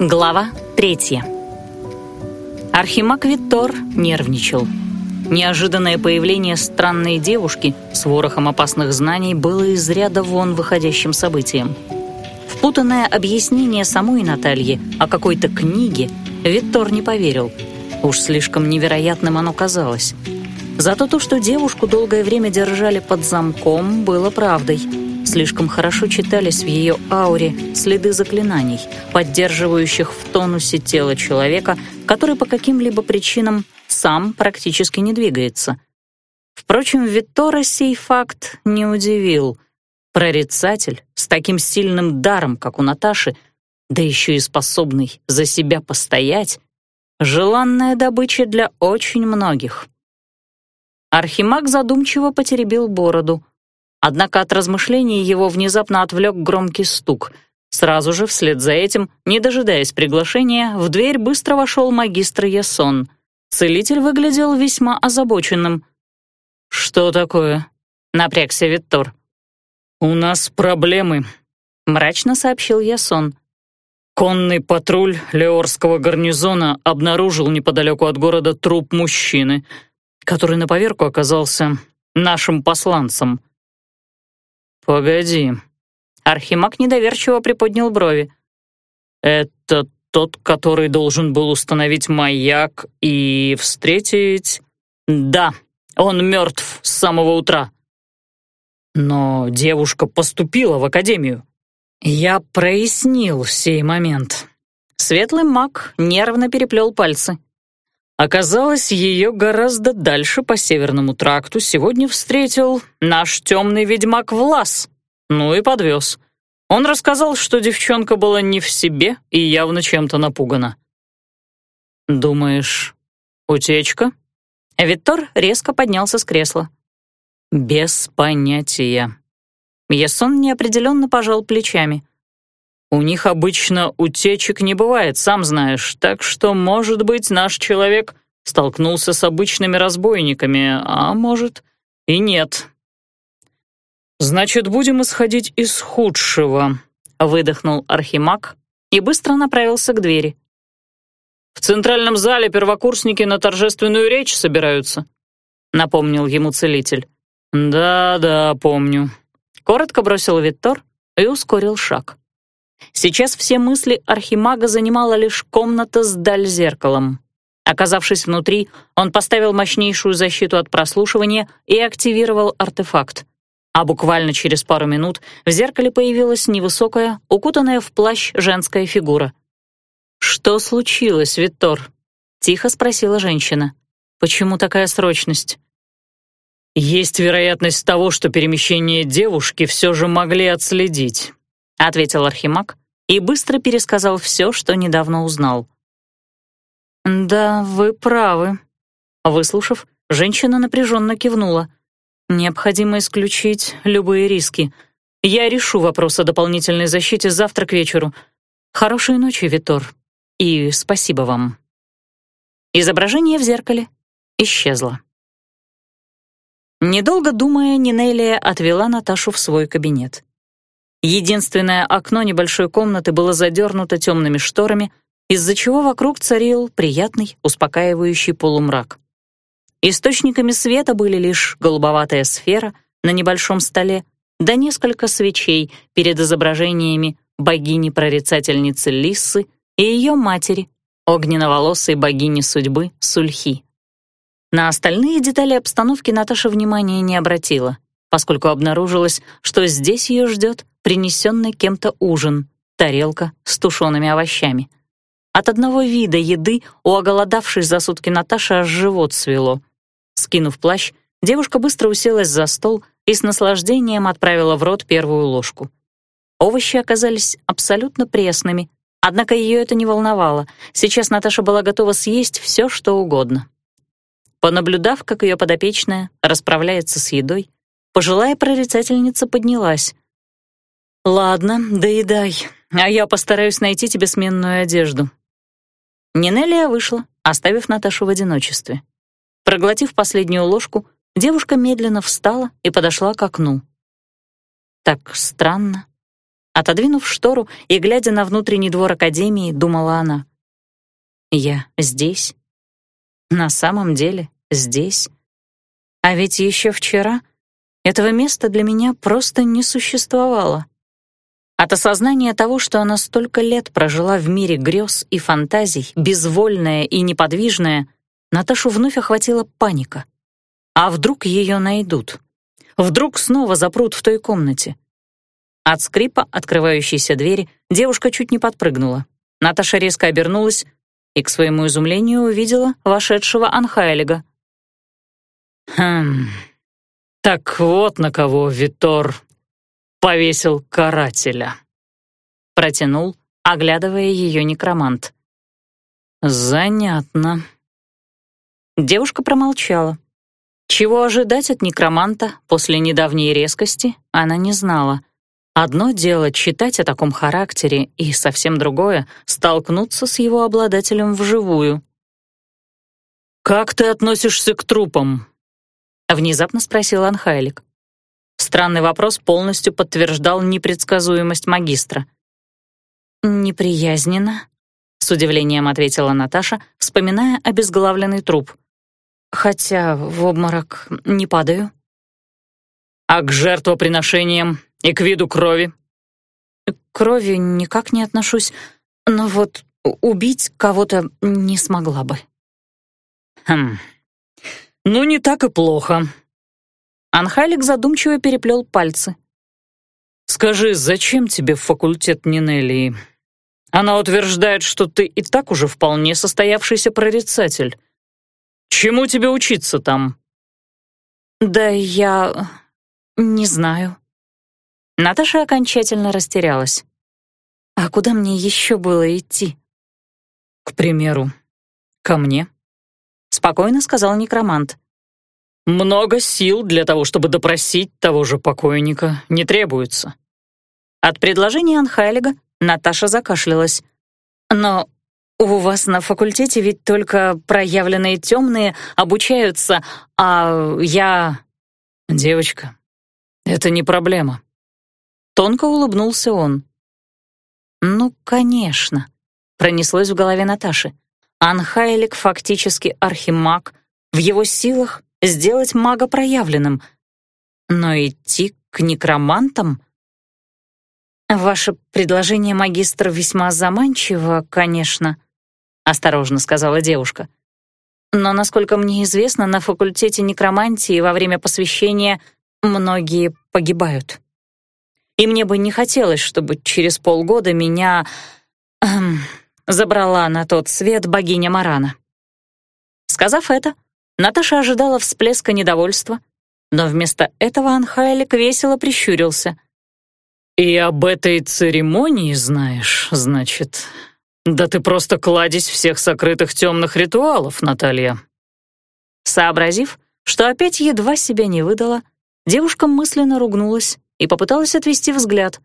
Глава третья. Архимаг Виттор нервничал. Неожиданное появление странной девушки с ворохом опасных знаний было из ряда вон выходящим событием. Впутанное объяснение самой Натальи о какой-то книге Виттор не поверил. Уж слишком невероятным оно казалось. Зато то, что девушку долгое время держали под замком, было правдой — Слишком хорошо читались в ее ауре следы заклинаний, поддерживающих в тонусе тело человека, который по каким-либо причинам сам практически не двигается. Впрочем, Виттора сей факт не удивил. Прорицатель с таким сильным даром, как у Наташи, да еще и способный за себя постоять, желанная добыча для очень многих. Архимаг задумчиво потеребил бороду — Однако от размышлений его внезапно отвлек громкий стук. Сразу же, вслед за этим, не дожидаясь приглашения, в дверь быстро вошел магистр Ясон. Целитель выглядел весьма озабоченным. «Что такое?» — напрягся Виттор. «У нас проблемы», — мрачно сообщил Ясон. «Конный патруль Леорского гарнизона обнаружил неподалеку от города труп мужчины, который на поверку оказался нашим посланцем». «Погоди». Архимаг недоверчиво приподнял брови. «Это тот, который должен был установить маяк и встретить...» «Да, он мертв с самого утра». «Но девушка поступила в академию». Я прояснил сей момент. Светлый маг нервно переплел пальцы. Оказалось, ее гораздо дальше по Северному тракту сегодня встретил наш темный ведьмак Влас. Ну и подвез. Он рассказал, что девчонка была не в себе и явно чем-то напугана. «Думаешь, утечка?» Виттор резко поднялся с кресла. «Без понятия». Ясон неопределенно пожал плечами. У них обычно утечек не бывает, сам знаешь, так что, может быть, наш человек столкнулся с обычными разбойниками, а может и нет. «Значит, будем исходить из худшего», — выдохнул Архимаг и быстро направился к двери. «В центральном зале первокурсники на торжественную речь собираются», — напомнил ему целитель. «Да-да, помню», — коротко бросил Виттор и ускорил шаг. Сейчас все мысли архимага занимала лишь комната с даль-зеркалом. Оказавшись внутри, он поставил мощнейшую защиту от прослушивания и активировал артефакт. А буквально через пару минут в зеркале появилась невысокая, укутанная в плащ женская фигура. «Что случилось, Виттор?» — тихо спросила женщина. «Почему такая срочность?» «Есть вероятность того, что перемещение девушки все же могли отследить», — ответил Архимаг и быстро пересказал все, что недавно узнал. «Да, вы правы». Выслушав, женщина напряженно кивнула. «Необходимо исключить любые риски. Я решу вопрос о дополнительной защите завтра к вечеру. Хорошей ночи, Витор, и спасибо вам». Изображение в зеркале исчезло. Недолго думая, Нинелия отвела Наташу в свой кабинет. Единственное окно небольшой комнаты было задернуто темными шторами, из-за чего вокруг царил приятный, успокаивающий полумрак. Источниками света были лишь голубоватая сфера на небольшом столе, да несколько свечей перед изображениями богини-прорицательницы Лиссы и ее матери, огненноволосой богини судьбы Сульхи. На остальные детали обстановки Наташа внимания не обратила, поскольку обнаружилось, что здесь ее ждет принесенный кем-то ужин, тарелка с тушеными овощами. От одного вида еды у оголодавшей за сутки Наташи аж живот свело. Скинув плащ, девушка быстро уселась за стол и с наслаждением отправила в рот первую ложку. Овощи оказались абсолютно пресными, однако ее это не волновало. Сейчас Наташа была готова съесть все, что угодно. Понаблюдав, как ее подопечная расправляется с едой, пожилая прорицательница поднялась — «Ладно, доедай, а я постараюсь найти тебе сменную одежду». Нинелия вышла, оставив Наташу в одиночестве. Проглотив последнюю ложку, девушка медленно встала и подошла к окну. Так странно. Отодвинув штору и глядя на внутренний двор Академии, думала она. «Я здесь? На самом деле здесь? А ведь еще вчера этого места для меня просто не существовало». От осознания того, что она столько лет прожила в мире грез и фантазий, безвольная и неподвижная, Наташу вновь охватила паника. А вдруг ее найдут? Вдруг снова запрут в той комнате? От скрипа открывающейся двери девушка чуть не подпрыгнула. Наташа резко обернулась и, к своему изумлению, увидела вошедшего Анхайлига. «Хм, так вот на кого Витор повесил карателя», — протянул, оглядывая ее некромант. «Занятно». Девушка промолчала. Чего ожидать от некроманта после недавней резкости, она не знала. Одно дело читать о таком характере, и совсем другое — столкнуться с его обладателем вживую. «Как ты относишься к трупам?» — внезапно спросил Анхайлик. Странный вопрос полностью подтверждал непредсказуемость магистра. «Неприязненно», — с удивлением ответила Наташа, вспоминая обезглавленный труп. «Хотя в обморок не падаю». «А к жертвоприношениям и к виду крови?» «К крови никак не отношусь, но вот убить кого-то не смогла бы». «Хм, ну не так и плохо», Анхалик задумчиво переплел пальцы. «Скажи, зачем тебе факультет Нинелии? Она утверждает, что ты и так уже вполне состоявшийся прорицатель. Чему тебе учиться там?» «Да я... не знаю». Наташа окончательно растерялась. «А куда мне еще было идти?» «К примеру, ко мне», — спокойно сказал некромант. Много сил для того, чтобы допросить того же покойника, не требуется. От предложения Анхайлига Наташа закашлялась. «Но у вас на факультете ведь только проявленные темные обучаются, а я...» «Девочка, это не проблема». Тонко улыбнулся он. «Ну, конечно», — пронеслось в голове Наташи. Анхайлик фактически архимаг, в его силах сделать мага проявленным. Но идти к некромантам? «Ваше предложение, магистр, весьма заманчиво, конечно», — осторожно сказала девушка. «Но, насколько мне известно, на факультете некромантии во время посвящения многие погибают. И мне бы не хотелось, чтобы через полгода меня эм, забрала на тот свет богиня Марана». Сказав это, Наташа ожидала всплеска недовольства, но вместо этого Анхайлик весело прищурился. «И об этой церемонии знаешь, значит? Да ты просто кладезь всех сокрытых темных ритуалов, Наталья». Сообразив, что опять едва себя не выдала, девушка мысленно ругнулась и попыталась отвести взгляд.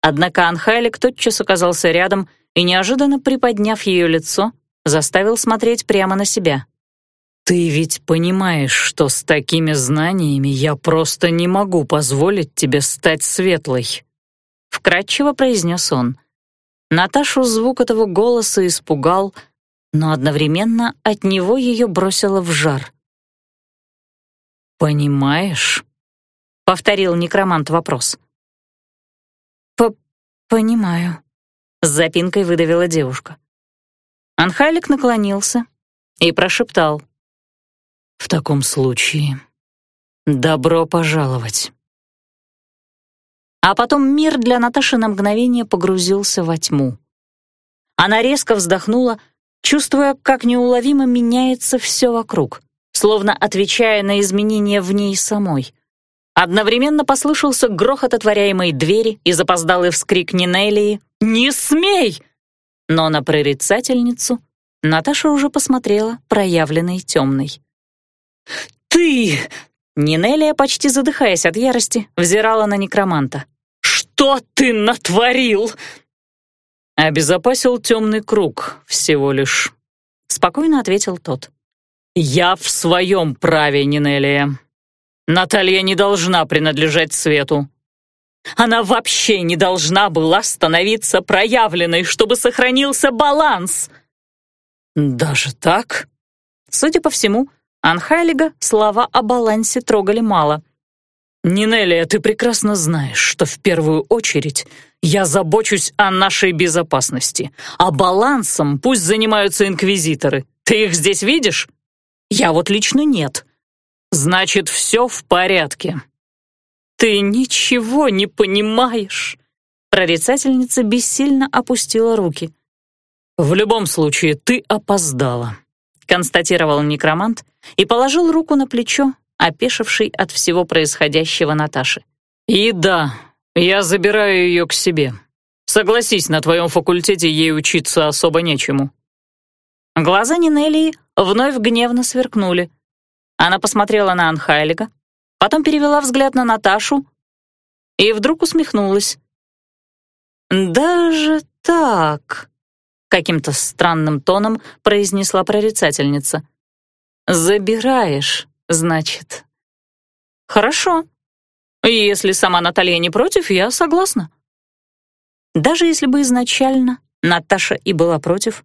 Однако Анхайлик тотчас оказался рядом и, неожиданно приподняв ее лицо, заставил смотреть прямо на себя. «Ты ведь понимаешь, что с такими знаниями я просто не могу позволить тебе стать светлой», — вкратчиво произнес он. Наташу звук этого голоса испугал, но одновременно от него ее бросило в жар. «Понимаешь?» — повторил некромант вопрос. П «Понимаю», — с запинкой выдавила девушка. Анхалик наклонился и прошептал. В таком случае, добро пожаловать. А потом мир для Наташи на мгновение погрузился во тьму. Она резко вздохнула, чувствуя, как неуловимо меняется все вокруг, словно отвечая на изменения в ней самой. Одновременно послышался грохот отворяемой двери и запоздалый вскрик Нинелии «Не смей!». Но на прорицательницу Наташа уже посмотрела проявленной темной. «Ты!» Нинелия, почти задыхаясь от ярости, взирала на некроманта. «Что ты натворил?» «Обезопасил темный круг всего лишь», — спокойно ответил тот. «Я в своем праве, Нинелия. Наталья не должна принадлежать свету». Она вообще не должна была становиться проявленной, чтобы сохранился баланс. Даже так? Судя по всему, Анхайлига слова о балансе трогали мало. «Нинелия, ты прекрасно знаешь, что в первую очередь я забочусь о нашей безопасности, а балансом пусть занимаются инквизиторы. Ты их здесь видишь? Я вот лично нет. Значит, все в порядке». «Ты ничего не понимаешь!» Прорицательница бессильно опустила руки. «В любом случае, ты опоздала», — констатировал некромант и положил руку на плечо, опешивший от всего происходящего Наташи. «И да, я забираю ее к себе. Согласись, на твоем факультете ей учиться особо нечему». Глаза Нинелии вновь гневно сверкнули. Она посмотрела на Анхайлига, потом перевела взгляд на Наташу и вдруг усмехнулась. «Даже так?» — каким-то странным тоном произнесла прорицательница. «Забираешь, значит?» «Хорошо. Если сама Наталья не против, я согласна». Даже если бы изначально Наташа и была против,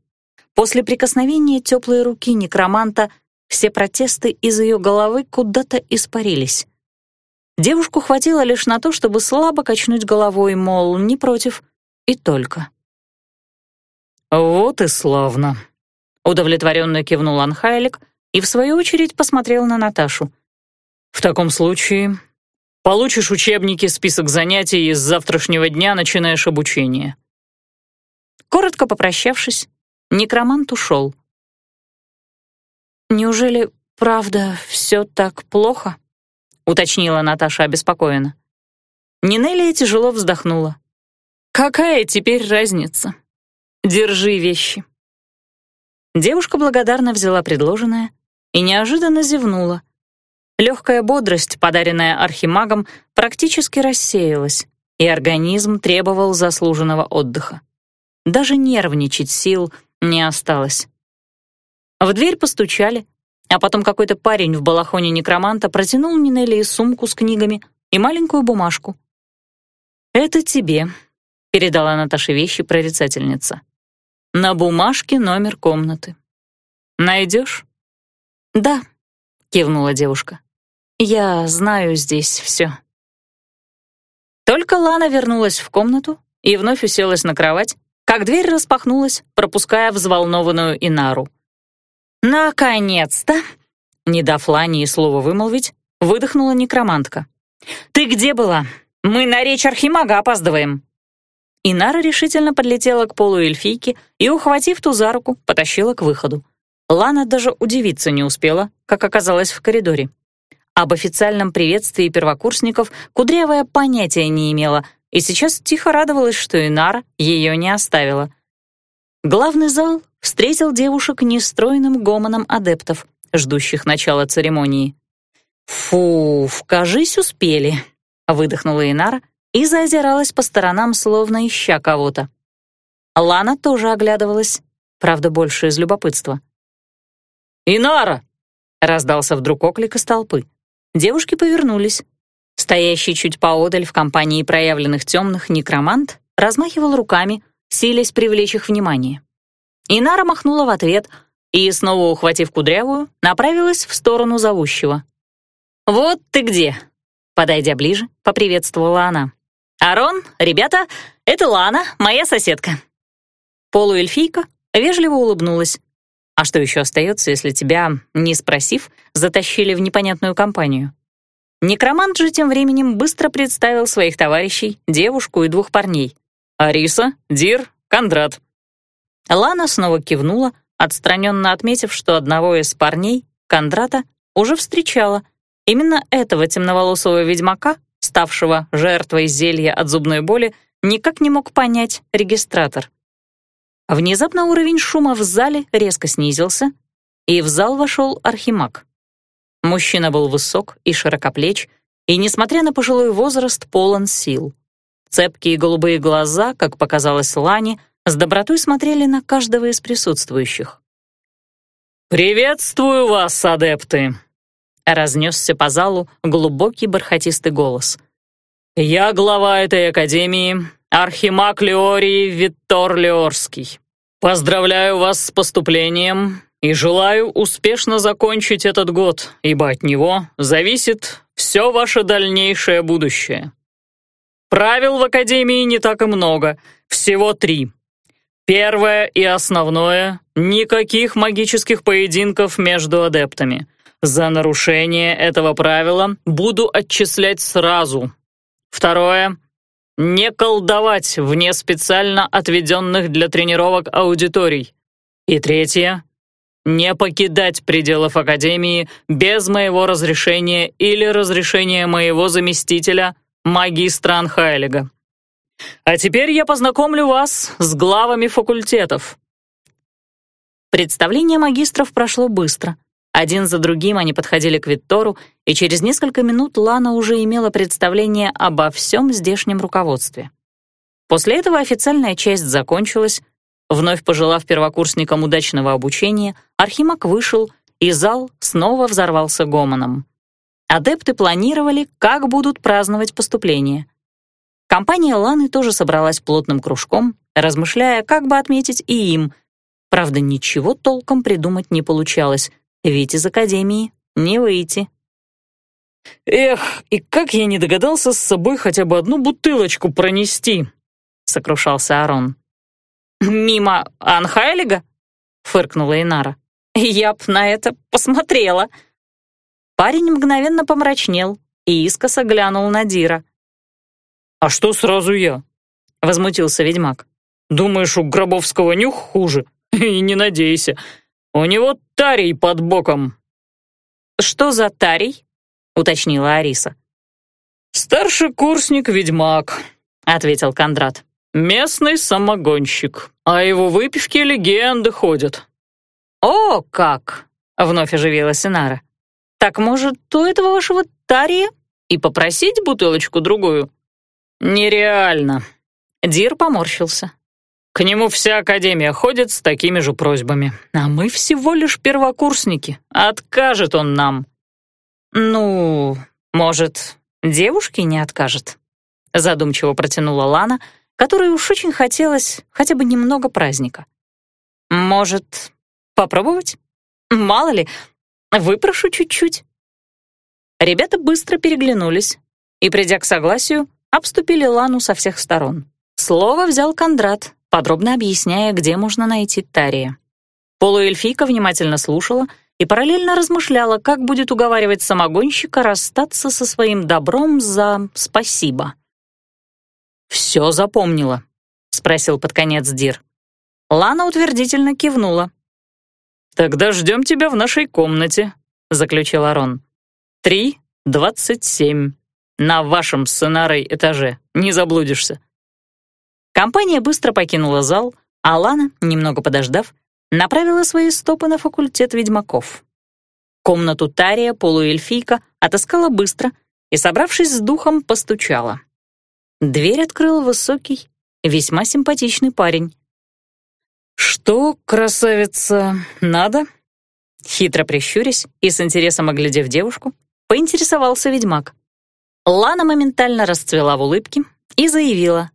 после прикосновения теплой руки некроманта все протесты из ее головы куда-то испарились. Девушку хватило лишь на то, чтобы слабо качнуть головой, мол, не против, и только. «Вот и славно», — удовлетворенно кивнул Анхайлик и, в свою очередь, посмотрел на Наташу. «В таком случае получишь учебники, список занятий и с завтрашнего дня начинаешь обучение». Коротко попрощавшись, некромант ушел. «Неужели, правда, все так плохо?» — уточнила Наташа обеспокоенно. Нинелия тяжело вздохнула. «Какая теперь разница? Держи вещи». Девушка благодарно взяла предложенное и неожиданно зевнула. Легкая бодрость, подаренная архимагом, практически рассеялась, и организм требовал заслуженного отдыха. Даже нервничать сил не осталось. В дверь постучали, а потом какой-то парень в балахоне некроманта протянул Нинелли сумку с книгами и маленькую бумажку. «Это тебе», — передала Наташе вещи прорицательница. «На бумажке номер комнаты. Найдешь?» «Да», — кивнула девушка. «Я знаю здесь все». Только Лана вернулась в комнату и вновь уселась на кровать, как дверь распахнулась, пропуская взволнованную Инару. «Наконец-то!» Не дав Лане и слова вымолвить, выдохнула некромантка. «Ты где была? Мы на речь Архимага опаздываем!» Инара решительно подлетела к полу эльфийки и, ухватив ту за руку, потащила к выходу. Лана даже удивиться не успела, как оказалась в коридоре. Об официальном приветствии первокурсников Кудрявая понятия не имела и сейчас тихо радовалась, что Инара ее не оставила. Главный зал встретил девушек нестройным гомоном адептов, ждущих начала церемонии. «Фу, кажись, успели», — выдохнула Инара и заозиралась по сторонам, словно ища кого-то. Лана тоже оглядывалась, правда, больше из любопытства. «Инара!» — раздался вдруг оклик из толпы. Девушки повернулись. Стоящий чуть поодаль в компании проявленных темных некромант размахивал руками, силясь привлечь их внимание. Инара махнула в ответ и, снова ухватив кудрявую, направилась в сторону зовущего. «Вот ты где!» Подойдя ближе, поприветствовала она. «Арон, ребята, это Лана, моя соседка». Полуэльфийка вежливо улыбнулась. А что еще остается, если тебя, не спросив, затащили в непонятную компанию? Некромант же тем временем быстро представил своих товарищей, девушку и двух парней. «Ариса, Дир, Кондрат». Лана снова кивнула, отстраненно отметив, что одного из парней, Кондрата, уже встречала. Именно этого темноволосого ведьмака, ставшего жертвой зелья от зубной боли, никак не мог понять регистратор. Внезапно уровень шума в зале резко снизился, и в зал вошел архимаг. Мужчина был высок и широкоплеч, и, несмотря на пожилой возраст, полон сил. Цепкие голубые глаза, как показалось Лане, с добротой смотрели на каждого из присутствующих. «Приветствую вас, адепты!» — разнесся по залу глубокий бархатистый голос. Я глава этой академии, архимаг Леорий Виттор Леорский. Поздравляю вас с поступлением и желаю успешно закончить этот год, ибо от него зависит все ваше дальнейшее будущее. Правил в Академии не так и много, всего три. Первое и основное — никаких магических поединков между адептами. За нарушение этого правила буду отчислять сразу. Второе — не колдовать вне специально отведенных для тренировок аудиторий. И третье — не покидать пределов Академии без моего разрешения или разрешения моего заместителя, магистра Анхайлига. А теперь я познакомлю вас с главами факультетов». Представление магистров прошло быстро. Один за другим они подходили к Виттору, и через несколько минут Лана уже имела представление обо всем здешнем руководстве. После этого официальная часть закончилась. Вновь пожелав первокурсникам удачного обучения, Архимаг вышел, и зал снова взорвался гомоном. Адепты планировали, как будут праздновать поступление. Компания Ланы тоже собралась плотным кружком, размышляя, как бы отметить и им. Правда, ничего толком придумать не получалось, ведь из академии не выйти. «Эх, и как я не догадался с собой хотя бы одну бутылочку пронести!» — сокрушался Арон. «Мимо Анхайлига?» — фыркнула Инара. «Я б на это посмотрела». Парень мгновенно помрачнел и искоса глянул на Дира. «А что сразу я?» — возмутился ведьмак. «Думаешь, у Гробовского нюх хуже? И не надейся. У него тарий под боком». «Что за тарий?» — уточнила Ариса. «Старший курсник-ведьмак», — ответил Кондрат. «Местный самогонщик. А его выпивки легенды ходят». «О, как!» — вновь оживилась Инара. «Так, может, у этого вашего тария и попросить бутылочку-другую?» «Нереально». Дир поморщился. «К нему вся Академия ходит с такими же просьбами, а мы всего лишь первокурсники. Откажет он нам». «Ну, может, девушке не откажет?» Задумчиво протянула Лана, которой уж очень хотелось хотя бы немного праздника. «Может, попробовать? Мало ли, выпрошу чуть-чуть». Ребята быстро переглянулись и, придя к согласию, обступили Лану со всех сторон. Слово взял Кондрат, подробно объясняя, где можно найти Тария. Полуэльфийка внимательно слушала и параллельно размышляла, как будет уговаривать самогонщика расстаться со своим добром за спасибо. «Все запомнила?» — спросил под конец Дир. Лана утвердительно кивнула. «Тогда ждем тебя в нашей комнате», — заключил Арон. «Три двадцать семь». На вашем сценарий этаже, не заблудишься». Компания быстро покинула зал, а Лана, немного подождав, направила свои стопы на факультет ведьмаков. Комнату Тария полуэльфийка отыскала быстро и, собравшись с духом, постучала. Дверь открыл высокий, весьма симпатичный парень. «Что, красавица, надо?» Хитро прищурясь и с интересом оглядев девушку, поинтересовался ведьмак. Лана моментально расцвела в улыбке и заявила.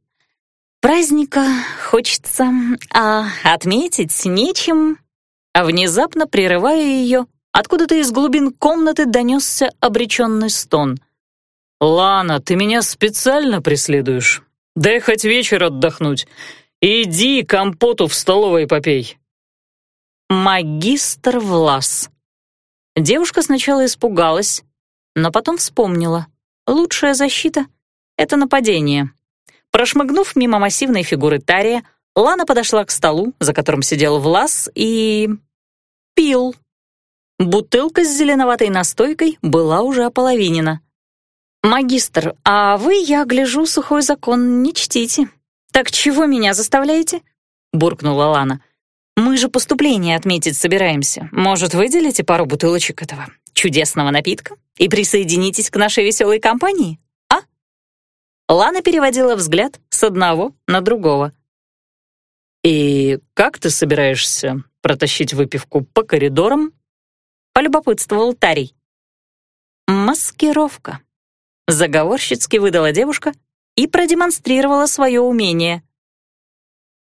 «Праздника хочется, а отметить нечем». А внезапно, прерывая ее, откуда-то из глубин комнаты донесся обреченный стон. «Лана, ты меня специально преследуешь? Дай хоть вечер отдохнуть. Иди компоту в столовой попей». «Магистр Влас». Девушка сначала испугалась, но потом вспомнила. Лучшая защита — это нападение. Прошмыгнув мимо массивной фигуры Тария, Лана подошла к столу, за которым сидел Влас, и... пил. Бутылка с зеленоватой настойкой была уже ополовинена. «Магистр, а вы, я гляжу, сухой закон не чтите. Так чего меня заставляете?» — буркнула Лана. «Мы же поступление отметить собираемся. Может, выделите пару бутылочек этого чудесного напитка и присоединитесь к нашей веселой компании, а?» Лана переводила взгляд с одного на другого. «И как ты собираешься протащить выпивку по коридорам?» — полюбопытствовал Тарий. «Маскировка», — заговорщицки выдала девушка и продемонстрировала свое умение.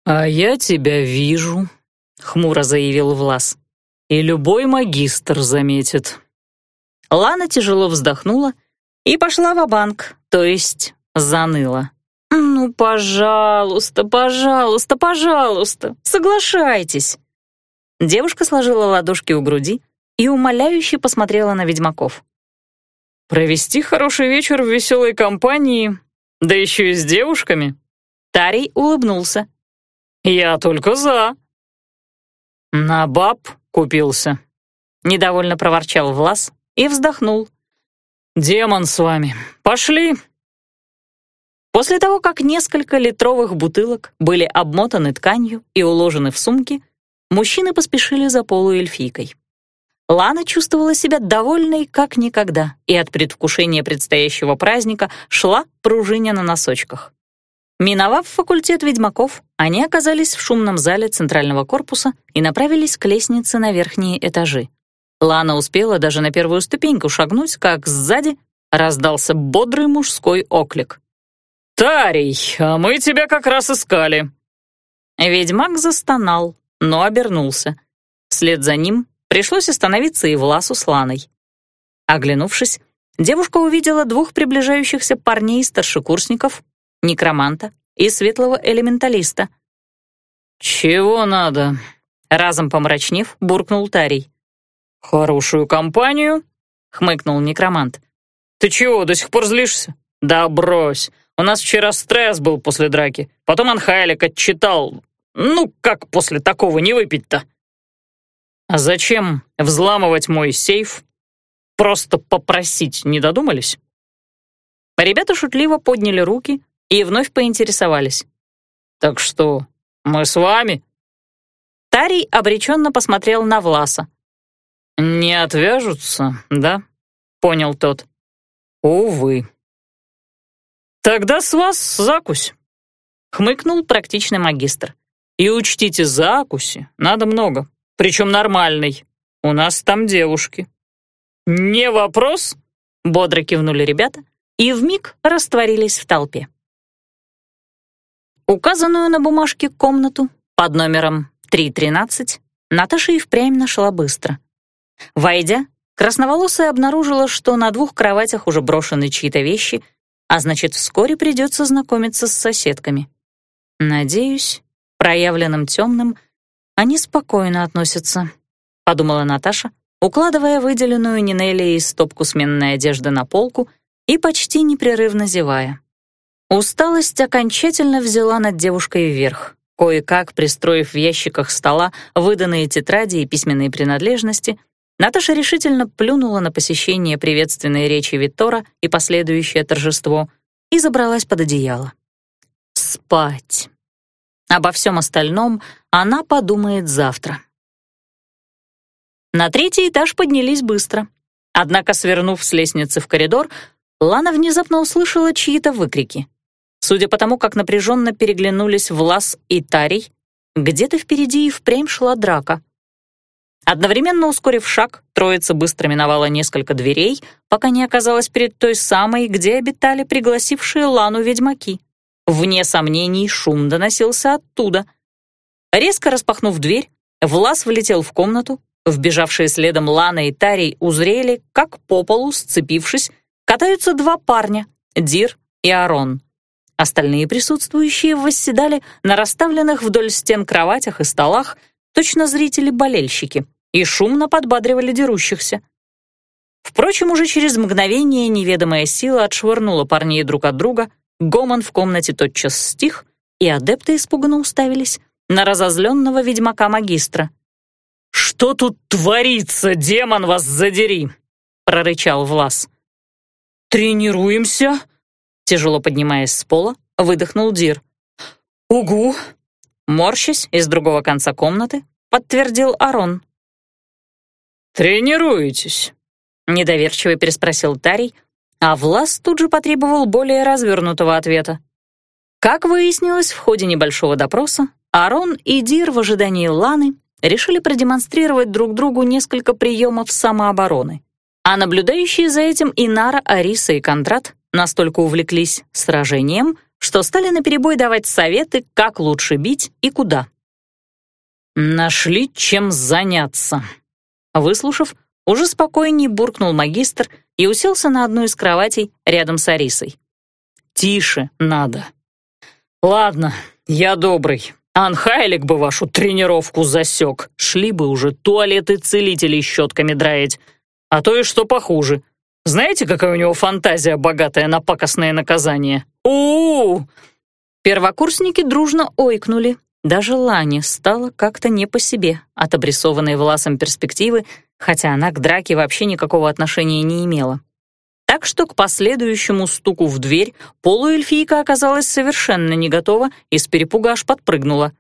«А я тебя вижу», — хмуро заявил Влас. «И любой магистр заметит». Лана тяжело вздохнула и пошла в банк то есть заныла. «Ну, пожалуйста, пожалуйста, пожалуйста, соглашайтесь!» Девушка сложила ладошки у груди и умоляюще посмотрела на ведьмаков. «Провести хороший вечер в веселой компании, да еще и с девушками?» Тарий улыбнулся. «Я только за». «На баб купился», — недовольно проворчал Влас и вздохнул. «Демон с вами. Пошли!» После того, как несколько литровых бутылок были обмотаны тканью и уложены в сумки, мужчины поспешили за полуэльфийкой. Лана чувствовала себя довольной как никогда и от предвкушения предстоящего праздника шла, пружиня на носочках. Миновав факультет ведьмаков, они оказались в шумном зале центрального корпуса и направились к лестнице на верхние этажи. Лана успела даже на первую ступеньку шагнуть, как сзади раздался бодрый мужской оклик. «Тарий, а мы тебя как раз искали!» Ведьмак застонал, но обернулся. Вслед за ним пришлось остановиться и Власу с Ланой. Оглянувшись, девушка увидела двух приближающихся парней-старшекурсников, некроманта и светлого элементалиста. «Чего надо?» — разом помрачнев, буркнул Тарий. «Хорошую компанию?» — хмыкнул некромант. «Ты чего, до сих пор злишься? Да брось, у нас вчера стресс был после драки. Потом Анхайлик отчитал. Ну, как после такого не выпить-то? А зачем взламывать мой сейф? Просто попросить не додумались? Ребята шутливо подняли руки и вновь поинтересовались. «Так что, мы с вами?» Тарий обреченно посмотрел на Власа. «Не отвяжутся, да?» — понял тот. «Увы». «Тогда с вас закусь», — хмыкнул практичный магистр. «И учтите, закуси надо много, причем нормальной. У нас там девушки». «Не вопрос», — бодро кивнули ребята и вмиг растворились в толпе. Указанную на бумажке комнату под номером 313 Наташа и впрямь нашла быстро. Войдя, красноволосая обнаружила, что на двух кроватях уже брошены чьи-то вещи — а значит, вскоре придется знакомиться с соседками. Надеюсь, проявленным темным они спокойно относятся, подумала Наташа, укладывая выделенную Нинелли стопку сменной одежды на полку и почти непрерывно зевая. Усталость окончательно взяла над девушкой вверх. Кое-как, пристроив в ящиках стола выданные тетради и письменные принадлежности, Наташа решительно плюнула на посещение приветственной речи Виттора и последующее торжество и забралась под одеяло. Спать. Обо всем остальном она подумает завтра. На третий этаж поднялись быстро. Однако, свернув с лестницы в коридор, Лана внезапно услышала чьи-то выкрики. Судя по тому, как напряженно переглянулись Влас и Тарий, где-то впереди и впрямь шла драка — Одновременно ускорив шаг, троица быстро миновала несколько дверей, пока не оказалась перед той самой, где обитали пригласившие Лану ведьмаки. Вне сомнений, шум доносился оттуда. Резко распахнув дверь, Влас влетел в комнату, вбежавшие следом Лана и Тарий узрели, как по полу, сцепившись, катаются два парня — Дир и Арон. Остальные присутствующие восседали на расставленных вдоль стен кроватях и столах, точно зрители-болельщики, и шумно подбадривали дерущихся. Впрочем, уже через мгновение неведомая сила отшвырнула парней друг от друга, гомон в комнате тотчас стих, и адепты испуганно уставились на разозленного ведьмака-магистра. «Что тут творится, демон вас задери!» — прорычал Влас. «Тренируемся?» Тяжело поднимаясь с пола, выдохнул Дир. «Угу!» Морщась из другого конца комнаты, подтвердил Арон. «Тренируетесь?» — недоверчиво переспросил Тарий, а Влас тут же потребовал более развернутого ответа. Как выяснилось в ходе небольшого допроса, Арон и Дир в ожидании Ланы решили продемонстрировать друг другу несколько приемов самообороны, а наблюдающие за этим Инара, Ариса и Кондрат настолько увлеклись сражением, что стали наперебой давать советы, как лучше бить и куда. «Нашли чем заняться», Выслушав, уже спокойнее буркнул магистр и уселся на одну из кроватей рядом с Арисой. «Тише надо. Ладно, я добрый. Анхайлик бы вашу тренировку засек. Шли бы уже туалеты целителей щетками драить. А то и что похуже. Знаете, какая у него фантазия богатая на пакостное наказание? у у, -у! Первокурсники дружно ойкнули. Даже Лане стало как-то не по себе от обрисованной Власом перспективы, хотя она к драке вообще никакого отношения не имела. Так что к последующему стуку в дверь полуэльфийка оказалась совершенно не готова и с перепуга аж подпрыгнула.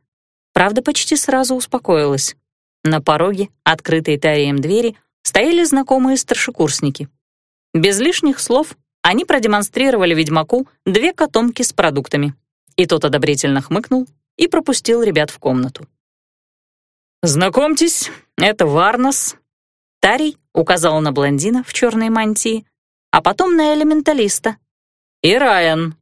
Правда, почти сразу успокоилась. На пороге, открытой тарием двери, стояли знакомые старшекурсники. Без лишних слов они продемонстрировали ведьмаку две котомки с продуктами. И тот одобрительно хмыкнул и пропустил ребят в комнату. «Знакомьтесь, это Варнас». Тарий указал на блондина в черной мантии, а потом на элементалиста. «И Райан».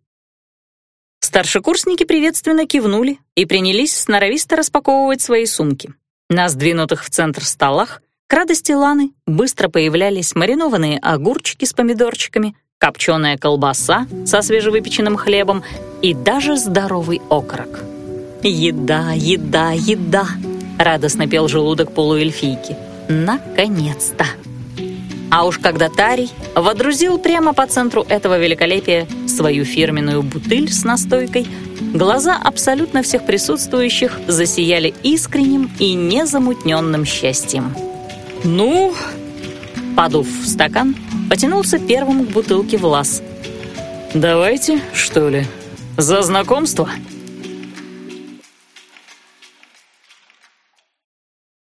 Старшекурсники приветственно кивнули и принялись сноровисто распаковывать свои сумки. На сдвинутых в центр столах к радости Ланы быстро появлялись маринованные огурчики с помидорчиками, копченая колбаса со свежевыпеченным хлебом и даже здоровый окорок. «Еда, еда, еда!» — радостно пел желудок полуэльфийки. «Наконец-то!» А уж когда Тарий водрузил прямо по центру этого великолепия свою фирменную бутыль с настойкой, глаза абсолютно всех присутствующих засияли искренним и незамутненным счастьем. «Ну?» Подув в стакан, потянулся первым к бутылке Влас. «Давайте, что ли, за знакомство?»